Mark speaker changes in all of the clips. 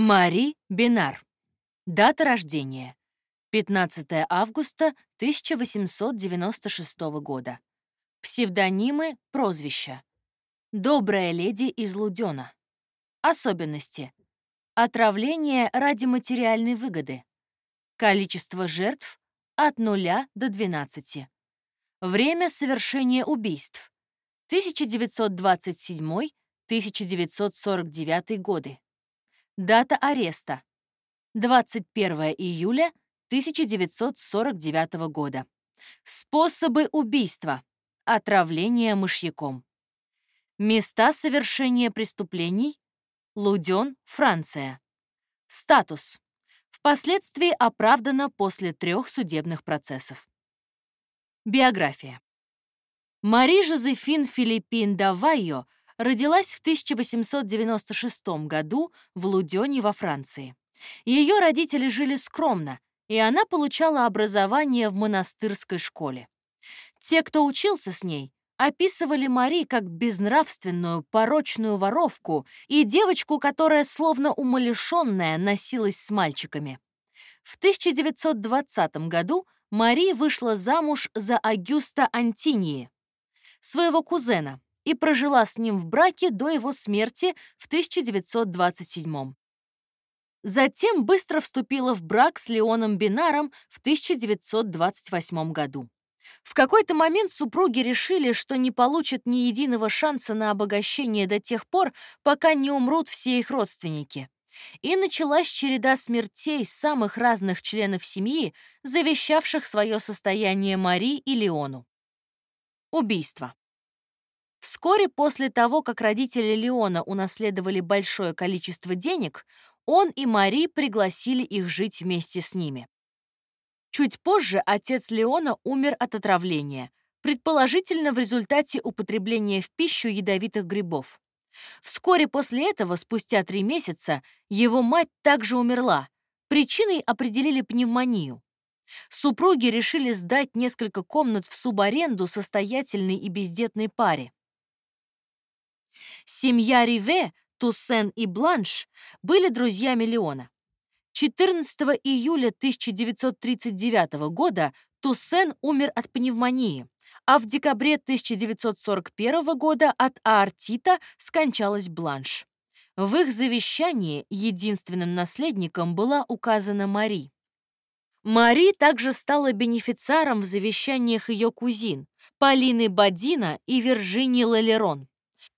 Speaker 1: Мари Бинар. Дата рождения. 15 августа 1896 года. Псевдонимы, прозвища. Добрая леди из Лудена. Особенности. Отравление ради материальной выгоды. Количество жертв от 0 до 12. Время совершения убийств. 1927-1949 годы. Дата ареста. 21 июля 1949 года. Способы убийства. Отравление мышьяком. Места совершения преступлений. Луден, Франция. Статус. Впоследствии оправдано после трех судебных процессов. Биография. Мари Жозефин Филиппин Давайо родилась в 1896 году в Лудёне во Франции. Ее родители жили скромно, и она получала образование в монастырской школе. Те, кто учился с ней, описывали Мари как безнравственную, порочную воровку и девочку, которая словно умалишенная носилась с мальчиками. В 1920 году Мари вышла замуж за Агюста Антинии, своего кузена, и прожила с ним в браке до его смерти в 1927 Затем быстро вступила в брак с Леоном Бинаром в 1928 году. В какой-то момент супруги решили, что не получат ни единого шанса на обогащение до тех пор, пока не умрут все их родственники. И началась череда смертей самых разных членов семьи, завещавших свое состояние Мари и Леону. Убийство. Вскоре после того, как родители Леона унаследовали большое количество денег, он и Мари пригласили их жить вместе с ними. Чуть позже отец Леона умер от отравления, предположительно в результате употребления в пищу ядовитых грибов. Вскоре после этого, спустя три месяца, его мать также умерла. Причиной определили пневмонию. Супруги решили сдать несколько комнат в субаренду состоятельной и бездетной паре. Семья Риве, Туссен и Бланш были друзьями Леона. 14 июля 1939 года Туссен умер от пневмонии, а в декабре 1941 года от аортита скончалась Бланш. В их завещании единственным наследником была указана Мари. Мари также стала бенефициаром в завещаниях ее кузин Полины Бадина и Виржинии Лалерон.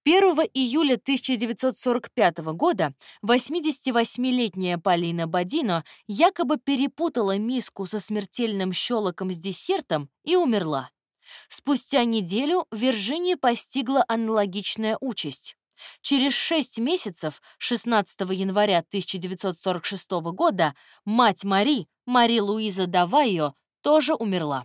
Speaker 1: 1 июля 1945 года 88-летняя Полина Бадино якобы перепутала миску со смертельным щелоком с десертом и умерла. Спустя неделю Виржинии постигла аналогичная участь. Через шесть месяцев, 16 января 1946 года, мать Мари, Мари Луиза Давайо, тоже умерла.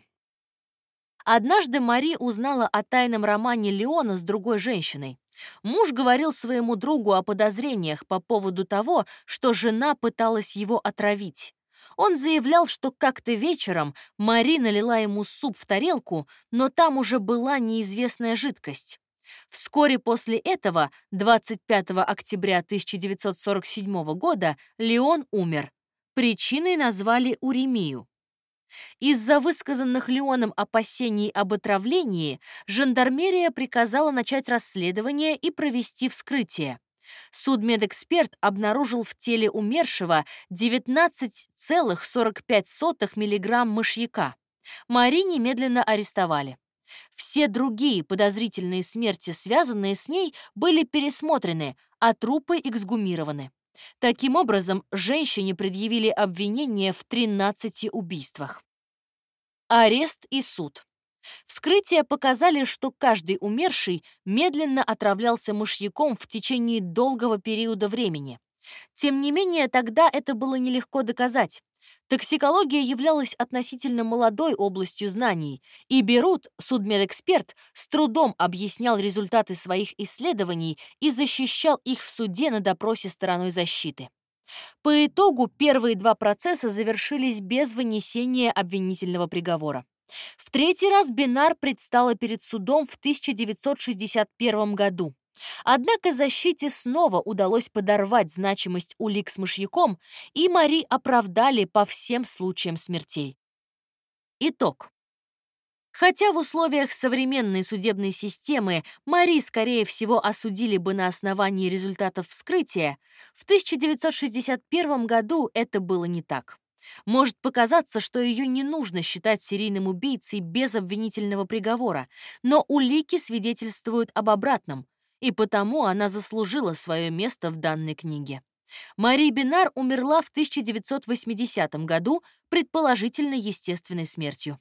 Speaker 1: Однажды Мари узнала о тайном романе Леона с другой женщиной. Муж говорил своему другу о подозрениях по поводу того, что жена пыталась его отравить. Он заявлял, что как-то вечером Мари налила ему суп в тарелку, но там уже была неизвестная жидкость. Вскоре после этого, 25 октября 1947 года, Леон умер. Причиной назвали уремию. Из-за высказанных Леоном опасений об отравлении жандармерия приказала начать расследование и провести вскрытие. Судмедэксперт обнаружил в теле умершего 19,45 мг мышьяка. Мари немедленно арестовали. Все другие подозрительные смерти, связанные с ней, были пересмотрены, а трупы эксгумированы. Таким образом, женщине предъявили обвинение в 13 убийствах. Арест и суд. Вскрытия показали, что каждый умерший медленно отравлялся мышьяком в течение долгого периода времени. Тем не менее, тогда это было нелегко доказать. Токсикология являлась относительно молодой областью знаний, и Берут, судмедэксперт, с трудом объяснял результаты своих исследований и защищал их в суде на допросе стороной защиты. По итогу первые два процесса завершились без вынесения обвинительного приговора. В третий раз Бинар предстала перед судом в 1961 году. Однако защите снова удалось подорвать значимость улик с мышьяком, и Мари оправдали по всем случаям смертей. Итог. Хотя в условиях современной судебной системы Мари, скорее всего, осудили бы на основании результатов вскрытия, в 1961 году это было не так. Может показаться, что ее не нужно считать серийным убийцей без обвинительного приговора, но улики свидетельствуют об обратном, и потому она заслужила свое место в данной книге. Мари Бинар умерла в 1980 году, предположительно естественной смертью.